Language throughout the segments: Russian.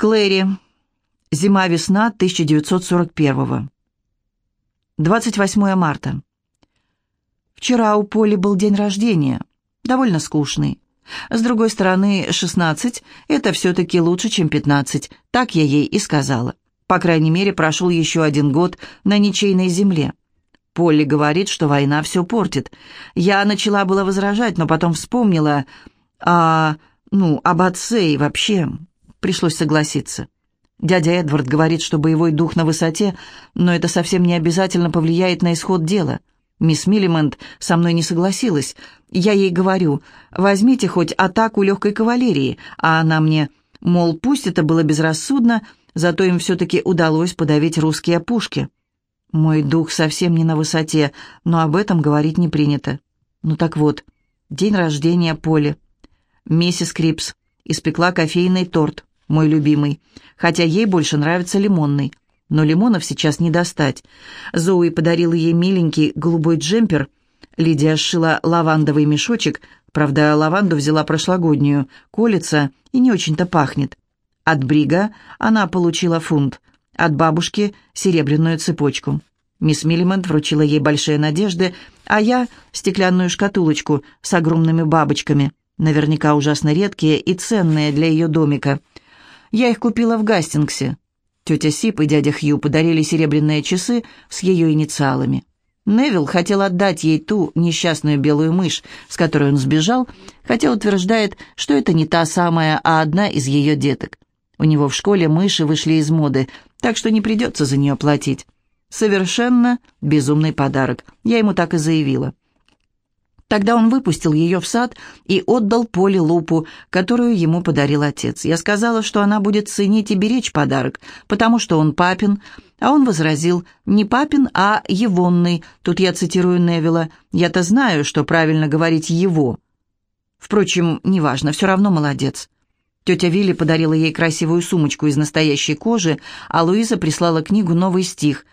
Клэри. Зима-весна 1941. 28 марта. Вчера у Поли был день рождения. Довольно скучный. С другой стороны, 16 – это все-таки лучше, чем 15. Так я ей и сказала. По крайней мере, прошел еще один год на ничейной земле. Полли говорит, что война все портит. Я начала было возражать, но потом вспомнила о, ну, об отце и вообще пришлось согласиться. Дядя Эдвард говорит, что боевой дух на высоте, но это совсем не обязательно повлияет на исход дела. Мисс Миллимент со мной не согласилась. Я ей говорю, возьмите хоть атаку легкой кавалерии, а она мне, мол, пусть это было безрассудно, зато им все-таки удалось подавить русские пушки. Мой дух совсем не на высоте, но об этом говорить не принято. Ну так вот, день рождения Поли. Миссис Крипс испекла кофейный торт мой любимый, хотя ей больше нравится лимонный. Но лимонов сейчас не достать. Зоуи подарила ей миленький голубой джемпер. Лидия сшила лавандовый мешочек, правда, лаванду взяла прошлогоднюю, колется и не очень-то пахнет. От Брига она получила фунт, от бабушки — серебряную цепочку. Мисс Миллимент вручила ей большие надежды, а я — стеклянную шкатулочку с огромными бабочками, наверняка ужасно редкие и ценные для ее домика — я их купила в Гастингсе. Тетя Сип и дядя Хью подарили серебряные часы с ее инициалами. Невил хотел отдать ей ту несчастную белую мышь, с которой он сбежал, хотя утверждает, что это не та самая, а одна из ее деток. У него в школе мыши вышли из моды, так что не придется за нее платить. Совершенно безумный подарок, я ему так и заявила. Тогда он выпустил ее в сад и отдал Поле лупу, которую ему подарил отец. Я сказала, что она будет ценить и беречь подарок, потому что он папин, а он возразил, не папин, а егонный. Тут я цитирую Невилла. Я-то знаю, что правильно говорить «его». Впрочем, неважно, все равно молодец. Тетя Вилли подарила ей красивую сумочку из настоящей кожи, а Луиза прислала книгу «Новый стих»,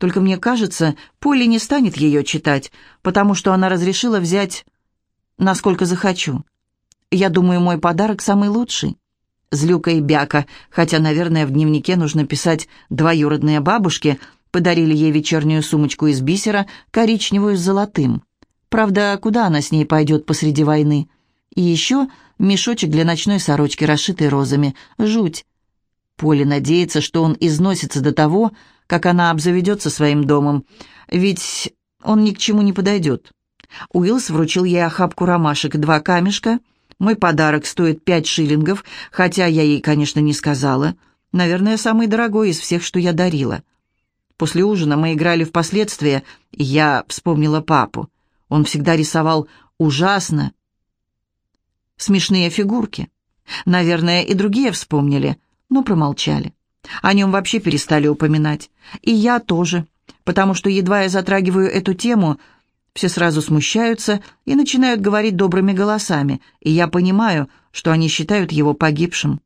только мне кажется, Полли не станет ее читать, потому что она разрешила взять, насколько захочу. Я думаю, мой подарок самый лучший. Злюка и Бяка, хотя, наверное, в дневнике нужно писать «двоюродные бабушки», подарили ей вечернюю сумочку из бисера, коричневую с золотым. Правда, куда она с ней пойдет посреди войны? И еще мешочек для ночной сорочки, расшитый розами. Жуть. Поле надеется, что он износится до того, как она обзаведется своим домом, ведь он ни к чему не подойдет. Уиллс вручил ей охапку ромашек и два камешка. Мой подарок стоит пять шиллингов, хотя я ей, конечно, не сказала. Наверное, самый дорогой из всех, что я дарила. После ужина мы играли в последствия, и я вспомнила папу. Он всегда рисовал ужасно смешные фигурки. Наверное, и другие вспомнили, но промолчали. О нем вообще перестали упоминать. И я тоже, потому что едва я затрагиваю эту тему, все сразу смущаются и начинают говорить добрыми голосами, и я понимаю, что они считают его погибшим.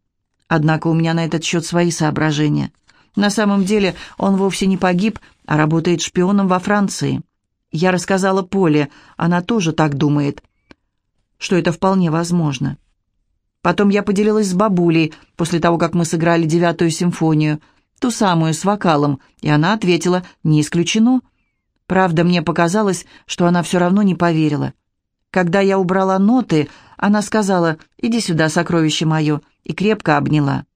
Однако у меня на этот счет свои соображения. На самом деле он вовсе не погиб, а работает шпионом во Франции. Я рассказала Поле, она тоже так думает, что это вполне возможно. Потом я поделилась с бабулей, после того, как мы сыграли девятую симфонию, ту самую с вокалом, и она ответила «не исключено». Правда, мне показалось, что она все равно не поверила. Когда я убрала ноты, она сказала «иди сюда, сокровище мое», и крепко обняла.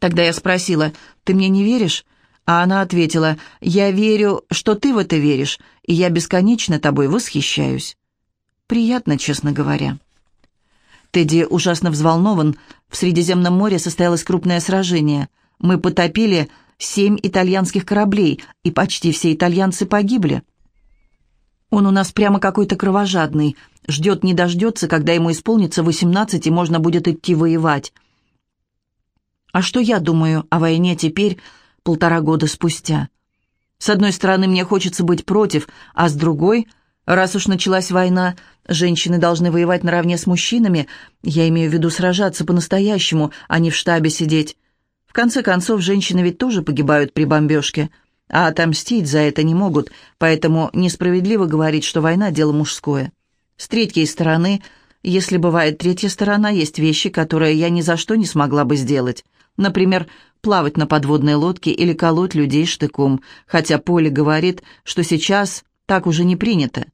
Тогда я спросила «ты мне не веришь?» А она ответила «я верю, что ты в это веришь, и я бесконечно тобой восхищаюсь». Приятно, честно говоря. Тедди ужасно взволнован. В Средиземном море состоялось крупное сражение. Мы потопили семь итальянских кораблей, и почти все итальянцы погибли. Он у нас прямо какой-то кровожадный. Ждет не дождется, когда ему исполнится восемнадцать, и можно будет идти воевать. А что я думаю о войне теперь, полтора года спустя? С одной стороны, мне хочется быть против, а с другой Раз уж началась война, женщины должны воевать наравне с мужчинами, я имею в виду сражаться по-настоящему, а не в штабе сидеть. В конце концов, женщины ведь тоже погибают при бомбежке, а отомстить за это не могут, поэтому несправедливо говорить, что война – дело мужское. С третьей стороны, если бывает третья сторона, есть вещи, которые я ни за что не смогла бы сделать. Например, плавать на подводной лодке или колоть людей штыком, хотя Поле говорит, что сейчас так уже не принято.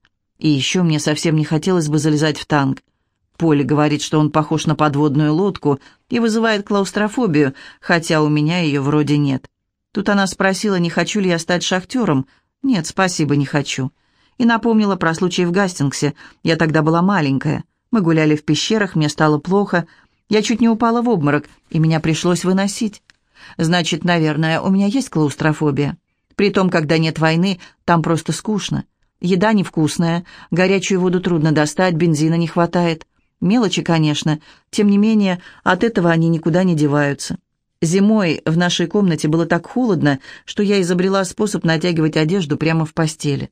И еще мне совсем не хотелось бы залезать в танк. Поле говорит, что он похож на подводную лодку и вызывает клаустрофобию, хотя у меня ее вроде нет. Тут она спросила, не хочу ли я стать шахтером. Нет, спасибо, не хочу. И напомнила про случай в Гастингсе. Я тогда была маленькая. Мы гуляли в пещерах, мне стало плохо. Я чуть не упала в обморок, и меня пришлось выносить. Значит, наверное, у меня есть клаустрофобия. Притом, когда нет войны, там просто скучно. Еда невкусная, горячую воду трудно достать, бензина не хватает. Мелочи, конечно, тем не менее, от этого они никуда не деваются. Зимой в нашей комнате было так холодно, что я изобрела способ натягивать одежду прямо в постели.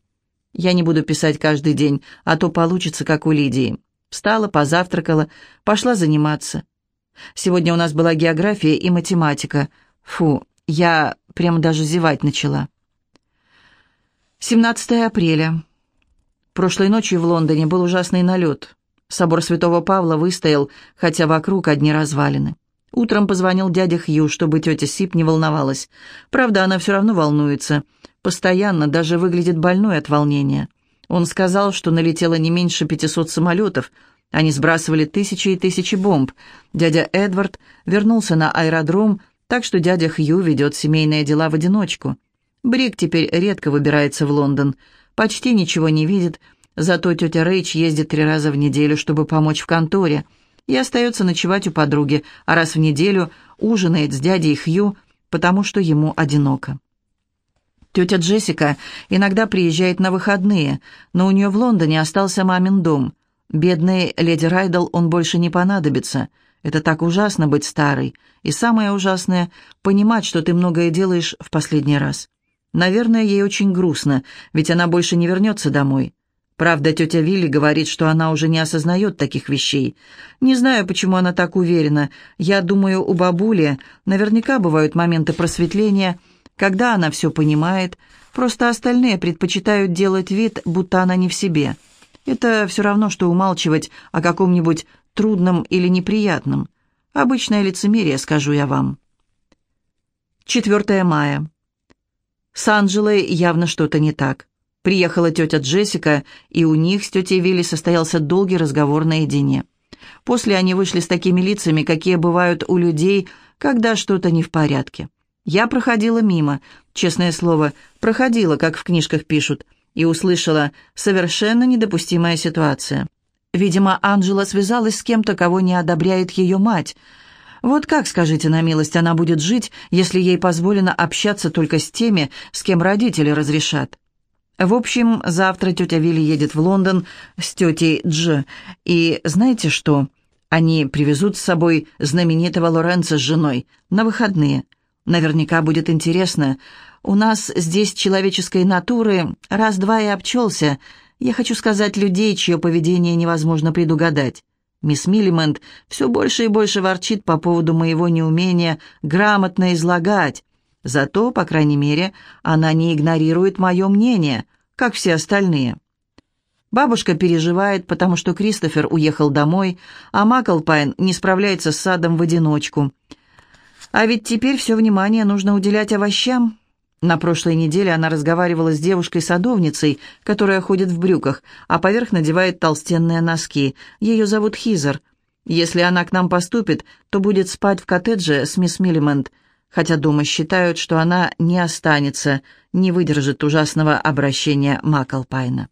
Я не буду писать каждый день, а то получится, как у Лидии. Встала, позавтракала, пошла заниматься. Сегодня у нас была география и математика. Фу, я прямо даже зевать начала. 17 апреля. Прошлой ночью в Лондоне был ужасный налет. Собор Святого Павла выстоял, хотя вокруг одни развалины. Утром позвонил дядя Хью, чтобы тетя Сип не волновалась. Правда, она все равно волнуется. Постоянно, даже выглядит больной от волнения. Он сказал, что налетело не меньше 500 самолетов. Они сбрасывали тысячи и тысячи бомб. Дядя Эдвард вернулся на аэродром, так что дядя Хью ведет семейные дела в одиночку. Брик теперь редко выбирается в Лондон. Почти ничего не видит, зато тетя Рэйч ездит три раза в неделю, чтобы помочь в конторе. И остается ночевать у подруги, а раз в неделю ужинает с дядей Хью, потому что ему одиноко. Тетя Джессика иногда приезжает на выходные, но у нее в Лондоне остался мамин дом. Бедной леди Райдл он больше не понадобится. Это так ужасно быть старой. И самое ужасное — понимать, что ты многое делаешь в последний раз. Наверное, ей очень грустно, ведь она больше не вернется домой. Правда, тетя Вилли говорит, что она уже не осознает таких вещей. Не знаю, почему она так уверена. Я думаю, у бабули наверняка бывают моменты просветления — когда она все понимает, просто остальные предпочитают делать вид, будто она не в себе. Это все равно, что умалчивать о каком-нибудь трудном или неприятном. Обычное лицемерие, скажу я вам. 4 мая. С Анжелой явно что-то не так. Приехала тетя Джессика, и у них с тетей Вилли состоялся долгий разговор наедине. После они вышли с такими лицами, какие бывают у людей, когда что-то не в порядке. Я проходила мимо, честное слово, проходила, как в книжках пишут, и услышала совершенно недопустимая ситуация. Видимо, Анжела связалась с кем-то, кого не одобряет ее мать. Вот как, скажите на милость, она будет жить, если ей позволено общаться только с теми, с кем родители разрешат? В общем, завтра тетя Вилли едет в Лондон с тетей Дж. И знаете что? Они привезут с собой знаменитого Лоренца с женой на выходные – Наверняка будет интересно. У нас здесь человеческой натуры раз-два и обчелся. Я хочу сказать людей, чье поведение невозможно предугадать. Мисс Миллимент все больше и больше ворчит по поводу моего неумения грамотно излагать. Зато, по крайней мере, она не игнорирует мое мнение, как все остальные. Бабушка переживает, потому что Кристофер уехал домой, а Маклпайн не справляется с садом в одиночку. А ведь теперь все внимание нужно уделять овощам. На прошлой неделе она разговаривала с девушкой-садовницей, которая ходит в брюках, а поверх надевает толстенные носки. Ее зовут Хизер. Если она к нам поступит, то будет спать в коттедже с мисс Миллимент, хотя дома считают, что она не останется, не выдержит ужасного обращения Маклпайна.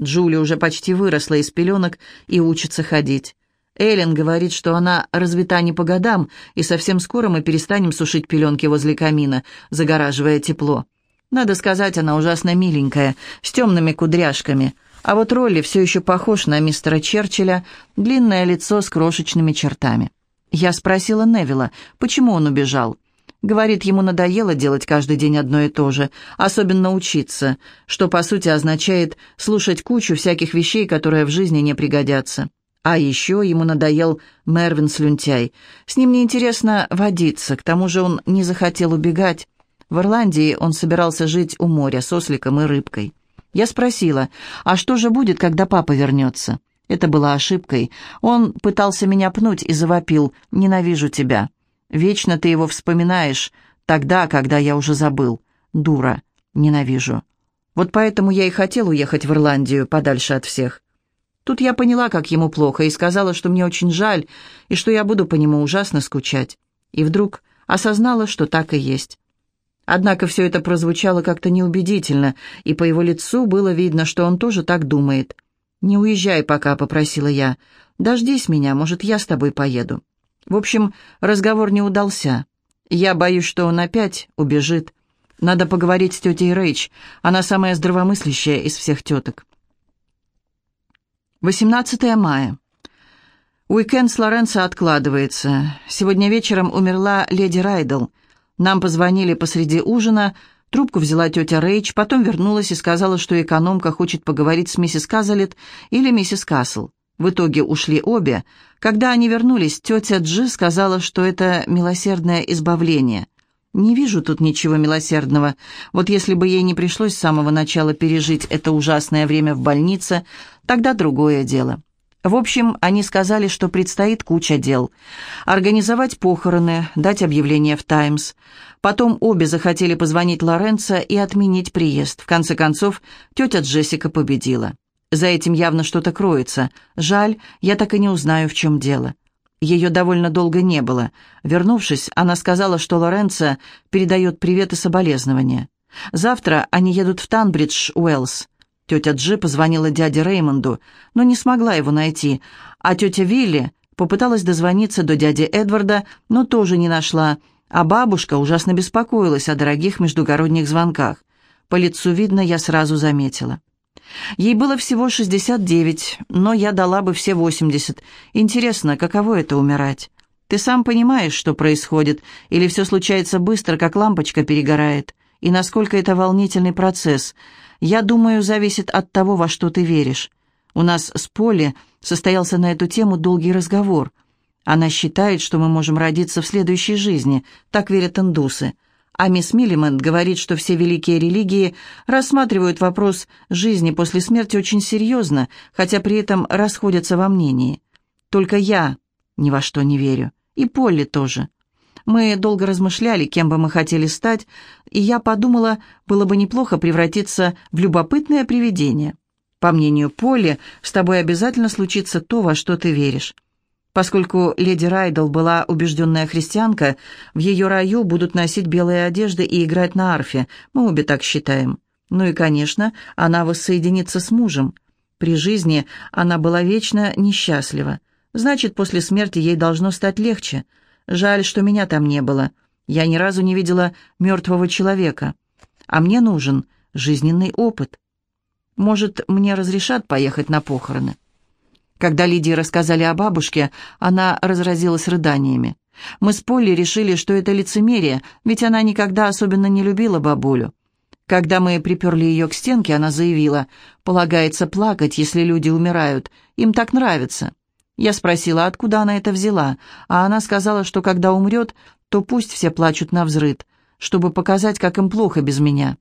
Джули уже почти выросла из пеленок и учится ходить. Эллен говорит, что она развита не по годам, и совсем скоро мы перестанем сушить пеленки возле камина, загораживая тепло. Надо сказать, она ужасно миленькая, с темными кудряшками. А вот Ролли все еще похож на мистера Черчилля, длинное лицо с крошечными чертами. Я спросила Невилла, почему он убежал. Говорит, ему надоело делать каждый день одно и то же, особенно учиться, что по сути означает слушать кучу всяких вещей, которые в жизни не пригодятся. А еще ему надоел Мервин Слюнтяй. С ним неинтересно водиться, к тому же он не захотел убегать. В Ирландии он собирался жить у моря с осликом и рыбкой. Я спросила, а что же будет, когда папа вернется? Это была ошибкой. Он пытался меня пнуть и завопил «Ненавижу тебя». Вечно ты его вспоминаешь, тогда, когда я уже забыл. Дура. Ненавижу. Вот поэтому я и хотел уехать в Ирландию, подальше от всех. Тут я поняла, как ему плохо, и сказала, что мне очень жаль, и что я буду по нему ужасно скучать. И вдруг осознала, что так и есть. Однако все это прозвучало как-то неубедительно, и по его лицу было видно, что он тоже так думает. «Не уезжай пока», — попросила я. «Дождись меня, может, я с тобой поеду». В общем, разговор не удался. Я боюсь, что он опять убежит. Надо поговорить с тетей Рэйч. Она самая здравомыслящая из всех теток. 18 мая. Уикенд с Лоренцо откладывается. Сегодня вечером умерла леди Райдл. Нам позвонили посреди ужина, трубку взяла тетя Рейч, потом вернулась и сказала, что экономка хочет поговорить с миссис Казалет или миссис Касл. В итоге ушли обе. Когда они вернулись, тетя Джи сказала, что это милосердное избавление. Не вижу тут ничего милосердного. Вот если бы ей не пришлось с самого начала пережить это ужасное время в больнице, тогда другое дело. В общем, они сказали, что предстоит куча дел. Организовать похороны, дать объявление в «Таймс». Потом обе захотели позвонить Лоренцо и отменить приезд. В конце концов, тетя Джессика победила. За этим явно что-то кроется. Жаль, я так и не узнаю, в чем дело. Ее довольно долго не было. Вернувшись, она сказала, что Лоренцо передает привет и соболезнования. Завтра они едут в Танбридж, Уэллс. Тетя Джи позвонила дяде Реймонду, но не смогла его найти, а тетя Вилли попыталась дозвониться до дяди Эдварда, но тоже не нашла, а бабушка ужасно беспокоилась о дорогих междугородних звонках. По лицу видно, я сразу заметила. Ей было всего 69, но я дала бы все 80. Интересно, каково это умирать? Ты сам понимаешь, что происходит, или все случается быстро, как лампочка перегорает, и насколько это волнительный процесс – я думаю, зависит от того, во что ты веришь. У нас с Поли состоялся на эту тему долгий разговор. Она считает, что мы можем родиться в следующей жизни, так верят индусы. А мисс Миллимент говорит, что все великие религии рассматривают вопрос жизни после смерти очень серьезно, хотя при этом расходятся во мнении. Только я ни во что не верю. И Полли тоже. Мы долго размышляли, кем бы мы хотели стать, и я подумала, было бы неплохо превратиться в любопытное привидение. По мнению Полли, с тобой обязательно случится то, во что ты веришь. Поскольку леди Райдл была убежденная христианка, в ее раю будут носить белые одежды и играть на арфе, мы обе так считаем. Ну и, конечно, она воссоединится с мужем. При жизни она была вечно несчастлива. Значит, после смерти ей должно стать легче – Жаль, что меня там не было. Я ни разу не видела мертвого человека. А мне нужен жизненный опыт. Может, мне разрешат поехать на похороны?» Когда Лидии рассказали о бабушке, она разразилась рыданиями. Мы с Полли решили, что это лицемерие, ведь она никогда особенно не любила бабулю. Когда мы приперли ее к стенке, она заявила, «Полагается плакать, если люди умирают. Им так нравится». Я спросила, откуда она это взяла, а она сказала, что когда умрет, то пусть все плачут на взрыд, чтобы показать, как им плохо без меня.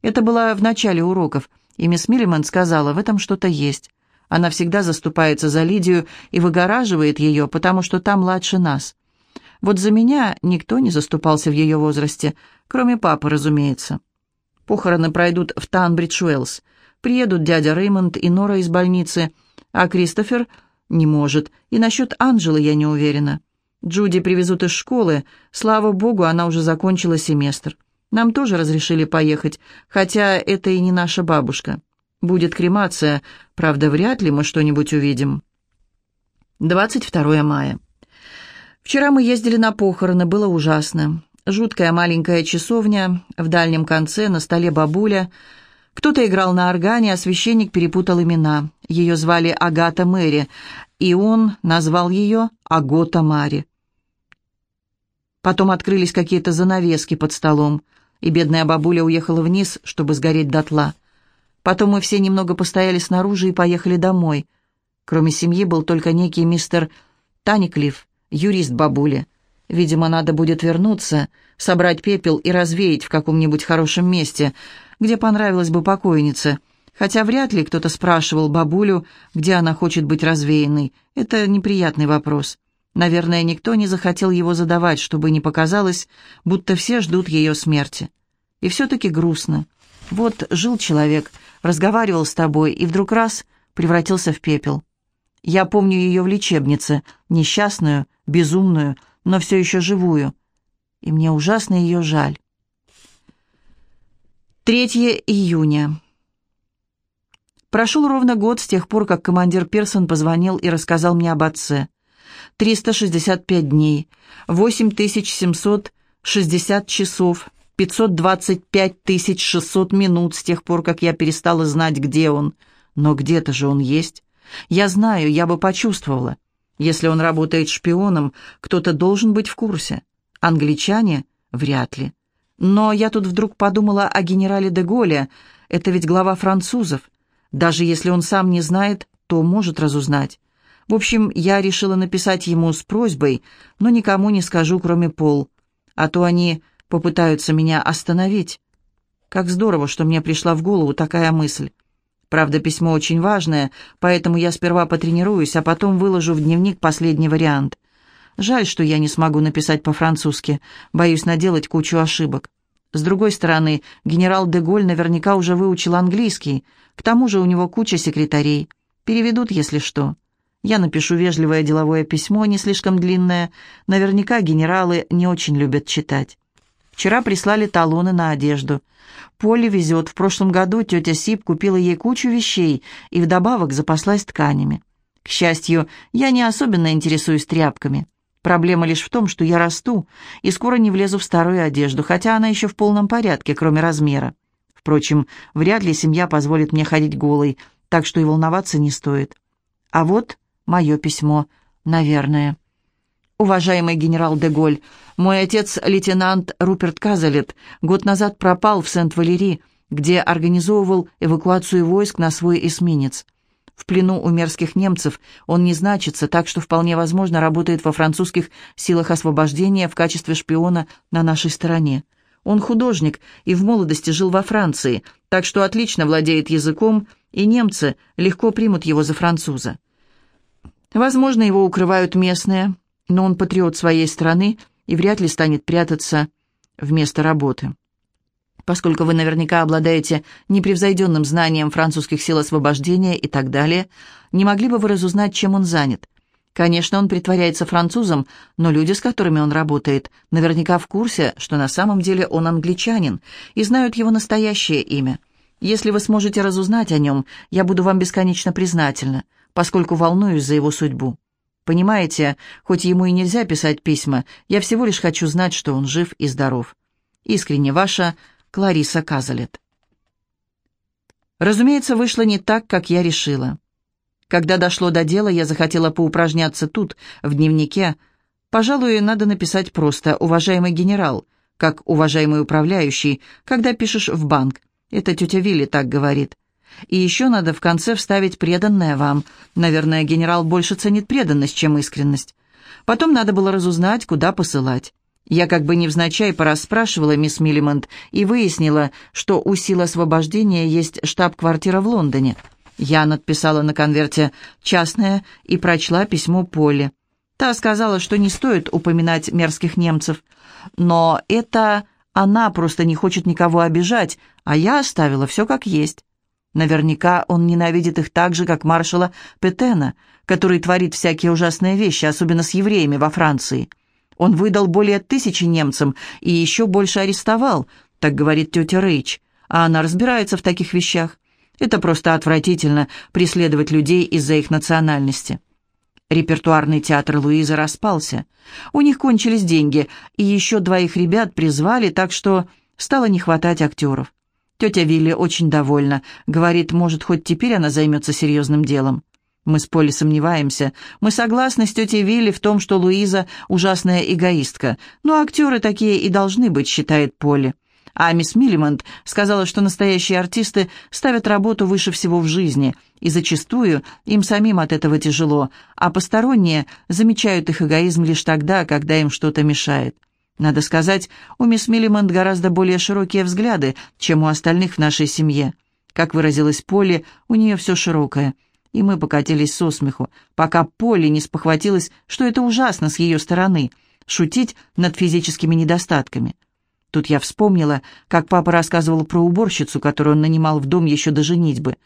Это было в начале уроков, и мисс Миллиман сказала, в этом что-то есть. Она всегда заступается за Лидию и выгораживает ее, потому что та младше нас. Вот за меня никто не заступался в ее возрасте, кроме папы, разумеется. Похороны пройдут в Танбридж-Уэллс. Приедут дядя Реймонд и Нора из больницы, а Кристофер «Не может. И насчет Анжелы я не уверена. Джуди привезут из школы. Слава богу, она уже закончила семестр. Нам тоже разрешили поехать, хотя это и не наша бабушка. Будет кремация, правда, вряд ли мы что-нибудь увидим». 22 мая. Вчера мы ездили на похороны, было ужасно. Жуткая маленькая часовня, в дальнем конце на столе бабуля — кто-то играл на органе, а священник перепутал имена. Ее звали Агата Мэри, и он назвал ее Агота Мари. Потом открылись какие-то занавески под столом, и бедная бабуля уехала вниз, чтобы сгореть дотла. Потом мы все немного постояли снаружи и поехали домой. Кроме семьи был только некий мистер Таниклифф, юрист бабули. Видимо, надо будет вернуться, собрать пепел и развеять в каком-нибудь хорошем месте, где понравилось бы покойнице, хотя вряд ли кто-то спрашивал бабулю, где она хочет быть развеянной. Это неприятный вопрос. Наверное, никто не захотел его задавать, чтобы не показалось, будто все ждут ее смерти. И все-таки грустно. Вот жил человек, разговаривал с тобой, и вдруг раз превратился в пепел. Я помню ее в лечебнице, несчастную, безумную, но все еще живую. И мне ужасно ее жаль. 3 июня. Прошел ровно год с тех пор, как командир Персон позвонил и рассказал мне об отце. 365 дней, 8760 часов, 525 600 минут с тех пор, как я перестала знать, где он. Но где-то же он есть. Я знаю, я бы почувствовала. Если он работает шпионом, кто-то должен быть в курсе. Англичане? Вряд ли. Но я тут вдруг подумала о генерале де Голле. Это ведь глава французов. Даже если он сам не знает, то может разузнать. В общем, я решила написать ему с просьбой, но никому не скажу, кроме Пол. А то они попытаются меня остановить. Как здорово, что мне пришла в голову такая мысль. Правда, письмо очень важное, поэтому я сперва потренируюсь, а потом выложу в дневник последний вариант. Жаль, что я не смогу написать по-французски, боюсь наделать кучу ошибок. С другой стороны, генерал Деголь наверняка уже выучил английский, к тому же у него куча секретарей. Переведут, если что. Я напишу вежливое деловое письмо, не слишком длинное. Наверняка генералы не очень любят читать. Вчера прислали талоны на одежду. Поле везет. В прошлом году тетя Сип купила ей кучу вещей и вдобавок запаслась тканями. К счастью, я не особенно интересуюсь тряпками. Проблема лишь в том, что я расту и скоро не влезу в старую одежду, хотя она еще в полном порядке, кроме размера. Впрочем, вряд ли семья позволит мне ходить голой, так что и волноваться не стоит. А вот мое письмо, наверное. Уважаемый генерал де Голь, мой отец, лейтенант Руперт Казалет, год назад пропал в Сент-Валери, где организовывал эвакуацию войск на свой эсминец. В плену у мерзких немцев он не значится, так что вполне возможно работает во французских силах освобождения в качестве шпиона на нашей стороне. Он художник и в молодости жил во Франции, так что отлично владеет языком, и немцы легко примут его за француза. Возможно, его укрывают местные, но он патриот своей страны и вряд ли станет прятаться вместо работы. Поскольку вы наверняка обладаете непревзойденным знанием французских сил освобождения и так далее, не могли бы вы разузнать, чем он занят? Конечно, он притворяется французом, но люди, с которыми он работает, наверняка в курсе, что на самом деле он англичанин, и знают его настоящее имя. Если вы сможете разузнать о нем, я буду вам бесконечно признательна поскольку волнуюсь за его судьбу. Понимаете, хоть ему и нельзя писать письма, я всего лишь хочу знать, что он жив и здоров. Искренне ваша Клариса Казалет. Разумеется, вышло не так, как я решила. Когда дошло до дела, я захотела поупражняться тут, в дневнике. Пожалуй, надо написать просто «Уважаемый генерал», как «Уважаемый управляющий», когда пишешь в банк. Это тетя Вилли так говорит. И еще надо в конце вставить преданное вам. Наверное, генерал больше ценит преданность, чем искренность. Потом надо было разузнать, куда посылать. Я как бы невзначай порасспрашивала мисс Миллимонт и выяснила, что у сил освобождения есть штаб-квартира в Лондоне. Я надписала на конверте «частное» и прочла письмо Поле. Та сказала, что не стоит упоминать мерзких немцев. Но это она просто не хочет никого обижать, а я оставила все как есть. Наверняка он ненавидит их так же, как маршала Петена, который творит всякие ужасные вещи, особенно с евреями во Франции. Он выдал более тысячи немцам и еще больше арестовал, так говорит тетя Рейч, а она разбирается в таких вещах. Это просто отвратительно преследовать людей из-за их национальности. Репертуарный театр Луизы распался. У них кончились деньги, и еще двоих ребят призвали, так что стало не хватать актеров. Тетя Вилли очень довольна. Говорит, может, хоть теперь она займется серьезным делом. Мы с Полли сомневаемся. Мы согласны с тетей Вилли в том, что Луиза ужасная эгоистка. Но актеры такие и должны быть, считает Полли. А мисс Миллимонт сказала, что настоящие артисты ставят работу выше всего в жизни, и зачастую им самим от этого тяжело, а посторонние замечают их эгоизм лишь тогда, когда им что-то мешает. Надо сказать, у мисс Миллимонт гораздо более широкие взгляды, чем у остальных в нашей семье. Как выразилась Полли, у нее все широкое. и мы покатились со смеху, пока Полли не спохватилась, что это ужасно с ее стороны — шутить над физическими недостатками. Тут я вспомнила, как папа рассказывал про уборщицу, которую он нанимал в дом еще до женитьбы.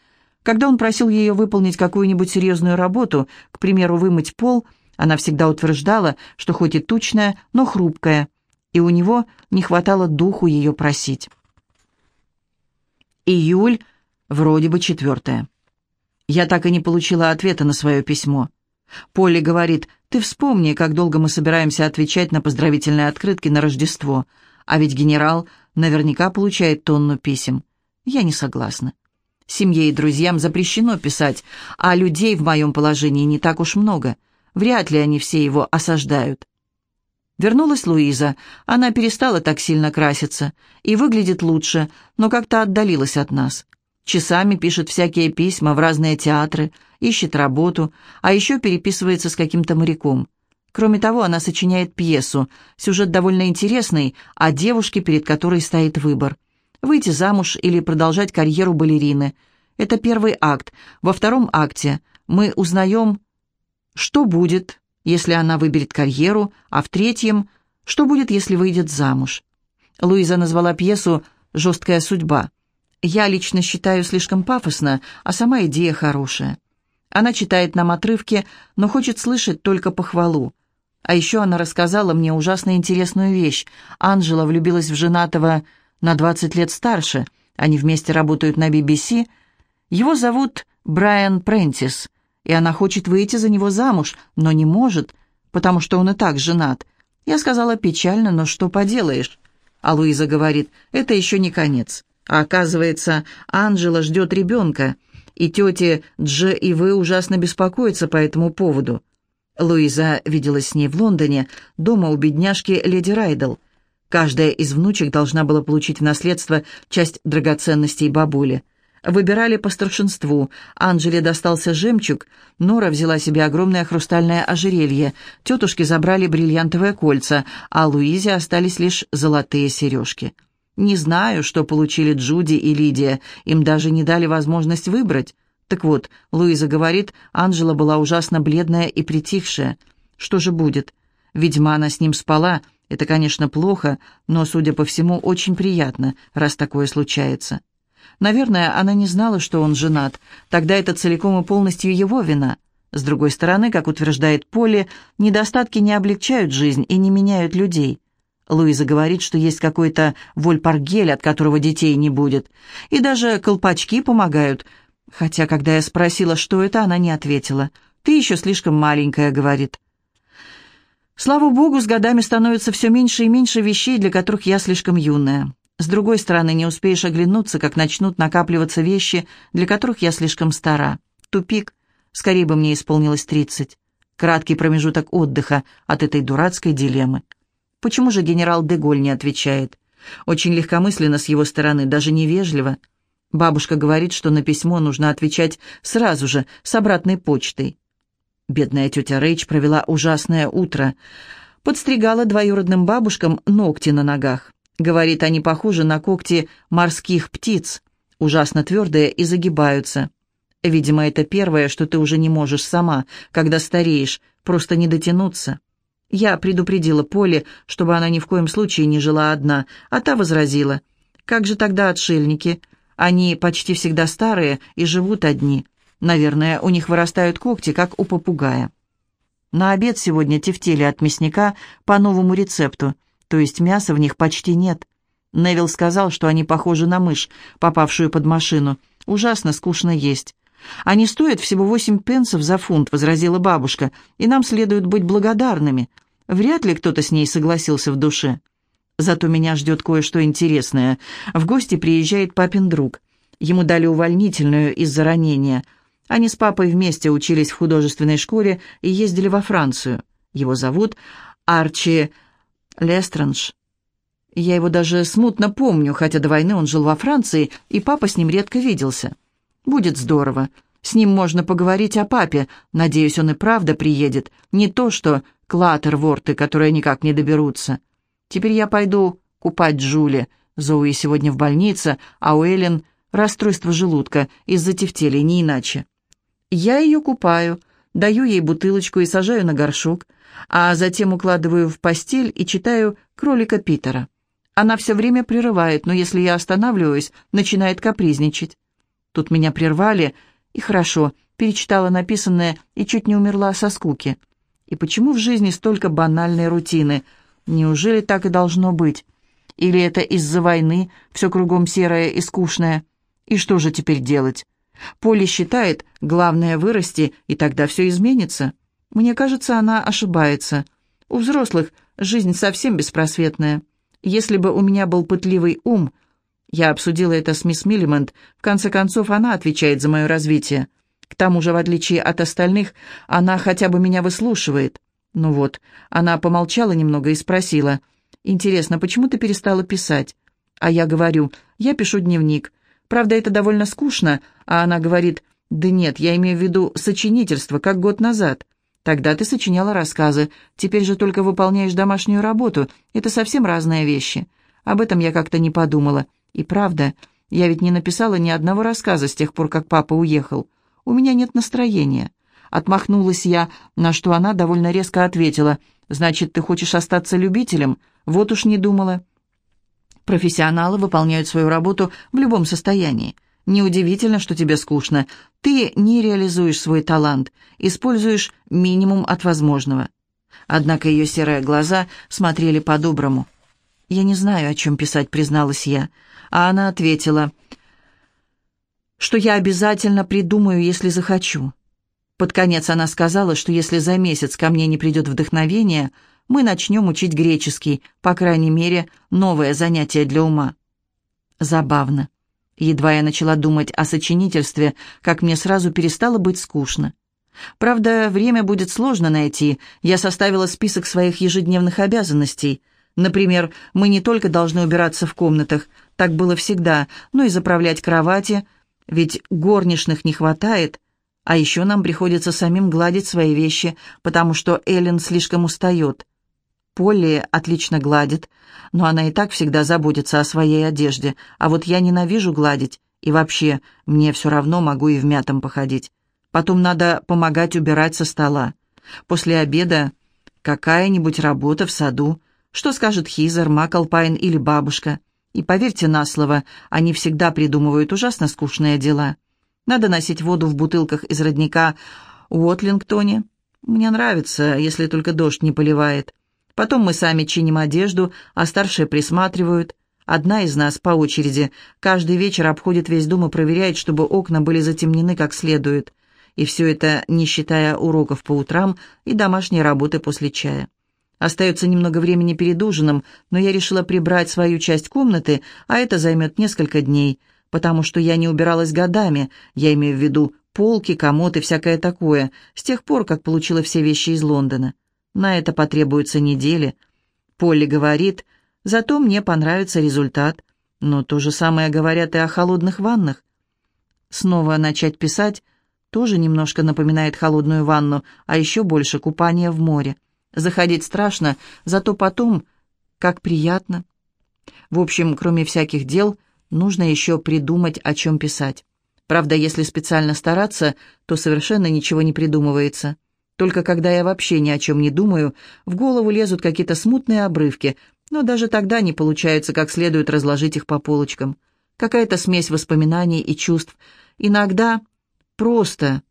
Когда он просил ее выполнить какую-нибудь серьезную работу, к примеру, вымыть пол, она всегда утверждала, что хоть и тучная, но хрупкая, и у него не хватало духу ее просить. Июль, вроде бы четвертое. Я так и не получила ответа на свое письмо. Полли говорит, ты вспомни, как долго мы собираемся отвечать на поздравительные открытки на Рождество, а ведь генерал наверняка получает тонну писем. Я не согласна. Семье и друзьям запрещено писать, а людей в моем положении не так уж много. Вряд ли они все его осаждают. Вернулась Луиза. Она перестала так сильно краситься и выглядит лучше, но как-то отдалилась от нас. Часами пишет всякие письма в разные театры, ищет работу, а еще переписывается с каким-то моряком. Кроме того, она сочиняет пьесу. Сюжет довольно интересный, о девушке, перед которой стоит выбор. Выйти замуж или продолжать карьеру балерины. Это первый акт. Во втором акте мы узнаем, что будет, если она выберет карьеру, а в третьем, что будет, если выйдет замуж. Луиза назвала пьесу «Жесткая судьба». Я лично считаю слишком пафосно, а сама идея хорошая. Она читает нам отрывки, но хочет слышать только похвалу. А еще она рассказала мне ужасно интересную вещь. Анжела влюбилась в женатого на 20 лет старше. Они вместе работают на BBC. Его зовут Брайан Прентис, и она хочет выйти за него замуж, но не может, потому что он и так женат. Я сказала печально, но что поделаешь. А Луиза говорит, это еще не конец. А оказывается, Анжела ждет ребенка, и тети Дж и вы ужасно беспокоятся по этому поводу. Луиза виделась с ней в Лондоне, дома у бедняжки леди Райдл. Каждая из внучек должна была получить в наследство часть драгоценностей бабули. Выбирали по старшинству. Анжеле достался жемчуг, Нора взяла себе огромное хрустальное ожерелье, тетушки забрали бриллиантовые кольца, а Луизе остались лишь золотые сережки. Не знаю, что получили Джуди и Лидия, им даже не дали возможность выбрать. Так вот, Луиза говорит, Анжела была ужасно бледная и притихшая. Что же будет? Видимо, она с ним спала. Это, конечно, плохо, но, судя по всему, очень приятно, раз такое случается. Наверное, она не знала, что он женат. Тогда это целиком и полностью его вина. С другой стороны, как утверждает Полли, недостатки не облегчают жизнь и не меняют людей. Луиза говорит, что есть какой-то вольпаргель, от которого детей не будет. И даже колпачки помогают. Хотя, когда я спросила, что это, она не ответила. «Ты еще слишком маленькая», — говорит. Слава богу, с годами становится все меньше и меньше вещей, для которых я слишком юная. С другой стороны, не успеешь оглянуться, как начнут накапливаться вещи, для которых я слишком стара. Тупик. Скорее бы мне исполнилось тридцать. Краткий промежуток отдыха от этой дурацкой дилеммы. Почему же генерал Деголь не отвечает? Очень легкомысленно с его стороны, даже невежливо. Бабушка говорит, что на письмо нужно отвечать сразу же, с обратной почтой. Бедная тетя Рейч провела ужасное утро. Подстригала двоюродным бабушкам ногти на ногах. Говорит, они похожи на когти морских птиц. Ужасно твердые и загибаются. Видимо, это первое, что ты уже не можешь сама, когда стареешь, просто не дотянуться. Я предупредила Поле, чтобы она ни в коем случае не жила одна, а та возразила. «Как же тогда отшельники? Они почти всегда старые и живут одни. Наверное, у них вырастают когти, как у попугая». На обед сегодня тефтели от мясника по новому рецепту, то есть мяса в них почти нет. Невил сказал, что они похожи на мышь, попавшую под машину. Ужасно скучно есть. «Они стоят всего восемь пенсов за фунт», — возразила бабушка, «и нам следует быть благодарными. Вряд ли кто-то с ней согласился в душе. Зато меня ждет кое-что интересное. В гости приезжает папин друг. Ему дали увольнительную из-за ранения. Они с папой вместе учились в художественной школе и ездили во Францию. Его зовут Арчи Лестранж. Я его даже смутно помню, хотя до войны он жил во Франции, и папа с ним редко виделся. Будет здорово. С ним можно поговорить о папе. Надеюсь, он и правда приедет. Не то, что клатерворты, которые никак не доберутся. Теперь я пойду купать Джули. Зоуи сегодня в больнице, а у Эллен расстройство желудка из-за тефтелей, не иначе. Я ее купаю, даю ей бутылочку и сажаю на горшок, а затем укладываю в постель и читаю «Кролика Питера». Она все время прерывает, но если я останавливаюсь, начинает капризничать. Тут меня прервали, и хорошо, перечитала написанное и чуть не умерла со скуки. И почему в жизни столько банальной рутины? Неужели так и должно быть? Или это из-за войны все кругом серое и скучное? И что же теперь делать? Поле считает, главное вырасти, и тогда все изменится. Мне кажется, она ошибается. У взрослых жизнь совсем беспросветная. Если бы у меня был пытливый ум, я обсудила это с мисс Миллимонт, в конце концов она отвечает за мое развитие. К тому же, в отличие от остальных, она хотя бы меня выслушивает. Ну вот, она помолчала немного и спросила, «Интересно, почему ты перестала писать?» А я говорю, «Я пишу дневник. Правда, это довольно скучно», а она говорит, «Да нет, я имею в виду сочинительство, как год назад». Тогда ты сочиняла рассказы, теперь же только выполняешь домашнюю работу. Это совсем разные вещи. Об этом я как-то не подумала. И правда, я ведь не написала ни одного рассказа с тех пор, как папа уехал. У меня нет настроения». Отмахнулась я, на что она довольно резко ответила. «Значит, ты хочешь остаться любителем? Вот уж не думала». Профессионалы выполняют свою работу в любом состоянии. Неудивительно, что тебе скучно. Ты не реализуешь свой талант, используешь минимум от возможного. Однако ее серые глаза смотрели по-доброму. «Я не знаю, о чем писать», — призналась я. А она ответила — что я обязательно придумаю, если захочу. Под конец она сказала, что если за месяц ко мне не придет вдохновение, мы начнем учить греческий, по крайней мере, новое занятие для ума. Забавно. Едва я начала думать о сочинительстве, как мне сразу перестало быть скучно. Правда, время будет сложно найти. Я составила список своих ежедневных обязанностей. Например, мы не только должны убираться в комнатах, так было всегда, но и заправлять кровати – ведь горничных не хватает, а еще нам приходится самим гладить свои вещи, потому что Эллен слишком устает. Полли отлично гладит, но она и так всегда заботится о своей одежде, а вот я ненавижу гладить, и вообще, мне все равно могу и в мятом походить. Потом надо помогать убирать со стола. После обеда какая-нибудь работа в саду. Что скажет Хизер, Маклпайн или бабушка? И поверьте на слово, они всегда придумывают ужасно скучные дела. Надо носить воду в бутылках из родника в Уотлингтоне. Мне нравится, если только дождь не поливает. Потом мы сами чиним одежду, а старшие присматривают. Одна из нас по очереди каждый вечер обходит весь дом и проверяет, чтобы окна были затемнены как следует. И все это не считая уроков по утрам и домашней работы после чая. Остается немного времени перед ужином, но я решила прибрать свою часть комнаты, а это займет несколько дней, потому что я не убиралась годами, я имею в виду полки, комод и всякое такое, с тех пор, как получила все вещи из Лондона. На это потребуются недели. Полли говорит, зато мне понравится результат. Но то же самое говорят и о холодных ваннах. Снова начать писать тоже немножко напоминает холодную ванну, а еще больше купание в море. Заходить страшно, зато потом как приятно. В общем, кроме всяких дел, нужно еще придумать, о чем писать. Правда, если специально стараться, то совершенно ничего не придумывается. Только когда я вообще ни о чем не думаю, в голову лезут какие-то смутные обрывки, но даже тогда не получается как следует разложить их по полочкам. Какая-то смесь воспоминаний и чувств. Иногда просто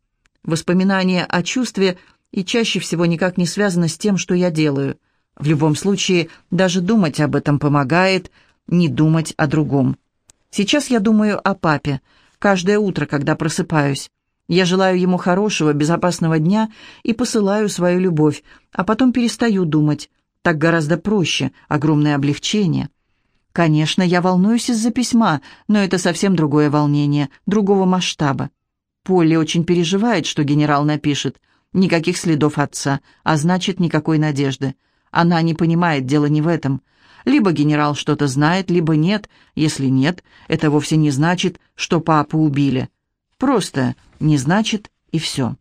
воспоминания о чувстве – и чаще всего никак не связано с тем, что я делаю. В любом случае, даже думать об этом помогает, не думать о другом. Сейчас я думаю о папе, каждое утро, когда просыпаюсь. Я желаю ему хорошего, безопасного дня и посылаю свою любовь, а потом перестаю думать. Так гораздо проще, огромное облегчение. Конечно, я волнуюсь из-за письма, но это совсем другое волнение, другого масштаба. Полли очень переживает, что генерал напишет. Никаких следов отца, а значит, никакой надежды. Она не понимает, дело не в этом. Либо генерал что-то знает, либо нет. Если нет, это вовсе не значит, что папу убили. Просто не значит, и все.